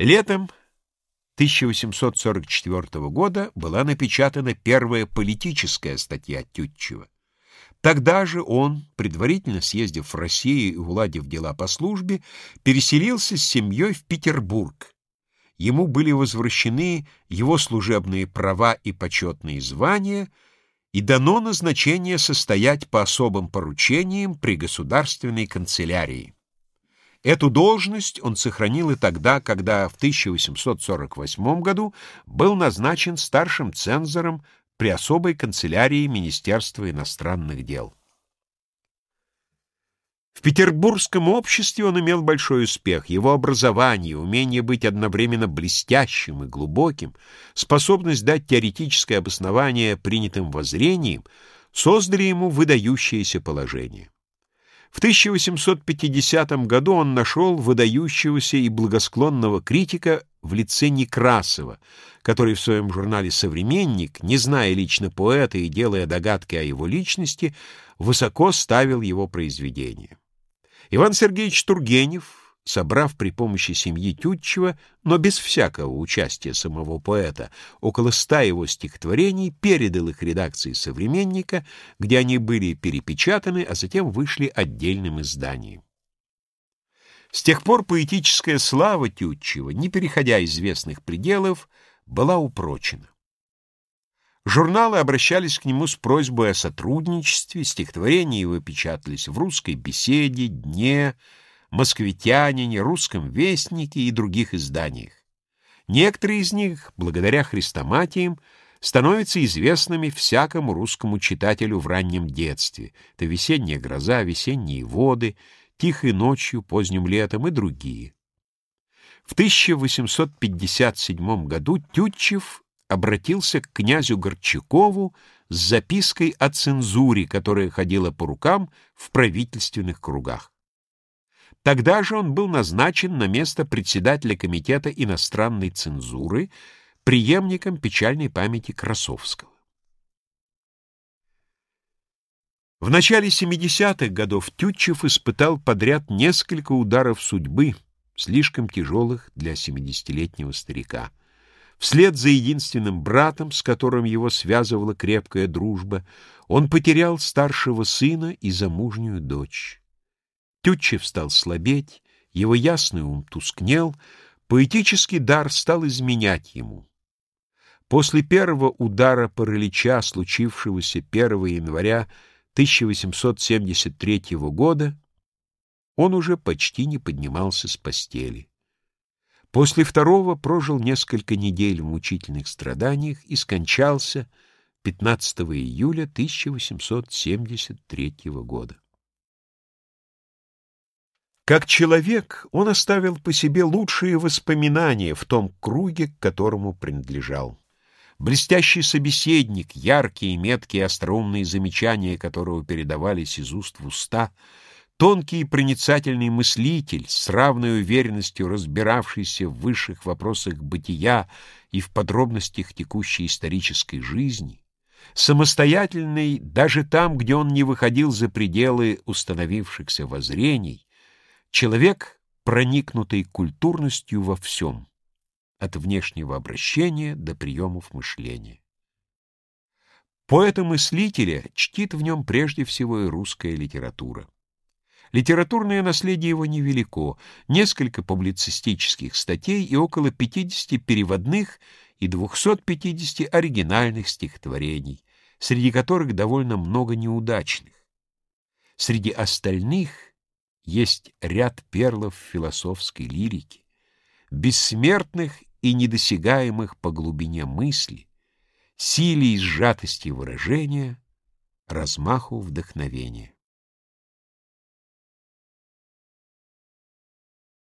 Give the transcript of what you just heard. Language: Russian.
Летом 1844 года была напечатана первая политическая статья Тютчева. Тогда же он, предварительно съездив в Россию и уладив дела по службе, переселился с семьей в Петербург. Ему были возвращены его служебные права и почетные звания, и дано назначение состоять по особым поручениям при государственной канцелярии. Эту должность он сохранил и тогда, когда в 1848 году был назначен старшим цензором при особой канцелярии Министерства иностранных дел. В петербургском обществе он имел большой успех. Его образование, умение быть одновременно блестящим и глубоким, способность дать теоретическое обоснование принятым воззрениям создали ему выдающееся положение. В 1850 году он нашел выдающегося и благосклонного критика в лице Некрасова, который в своем журнале «Современник», не зная лично поэта и делая догадки о его личности, высоко ставил его произведение. Иван Сергеевич Тургенев собрав при помощи семьи Тютчева, но без всякого участия самого поэта, около ста его стихотворений, передал их редакции «Современника», где они были перепечатаны, а затем вышли отдельным изданием. С тех пор поэтическая слава Тютчева, не переходя известных пределов, была упрочена. Журналы обращались к нему с просьбой о сотрудничестве, стихотворения его печатались в «Русской беседе», «Дне», «Москвитянине», «Русском вестнике» и других изданиях. Некоторые из них, благодаря хрестоматиям, становятся известными всякому русскому читателю в раннем детстве. Это «Весенняя гроза», «Весенние воды», «Тихой ночью», «Поздним летом» и другие. В 1857 году Тютчев обратился к князю Горчакову с запиской о цензуре, которая ходила по рукам в правительственных кругах. Тогда же он был назначен на место председателя Комитета иностранной цензуры, преемником печальной памяти Красовского. В начале 70-х годов Тютчев испытал подряд несколько ударов судьбы, слишком тяжелых для 70-летнего старика. Вслед за единственным братом, с которым его связывала крепкая дружба, он потерял старшего сына и замужнюю дочь. Тютчев стал слабеть, его ясный ум тускнел, поэтический дар стал изменять ему. После первого удара паралича, случившегося 1 января 1873 года, он уже почти не поднимался с постели. После второго прожил несколько недель в мучительных страданиях и скончался 15 июля 1873 года. Как человек он оставил по себе лучшие воспоминания в том круге, к которому принадлежал. Блестящий собеседник, яркие, меткие, остроумные замечания которого передавались из уст в уста, тонкий и проницательный мыслитель, с равной уверенностью разбиравшийся в высших вопросах бытия и в подробностях текущей исторической жизни, самостоятельный даже там, где он не выходил за пределы установившихся воззрений, Человек, проникнутый культурностью во всем, от внешнего обращения до приемов мышления. Поэта-мыслителя чтит в нем прежде всего и русская литература. Литературное наследие его невелико, несколько публицистических статей и около 50 переводных и 250 оригинальных стихотворений, среди которых довольно много неудачных. Среди остальных есть ряд перлов философской лирики, бессмертных и недосягаемых по глубине мысли, силе и сжатости выражения, размаху вдохновения.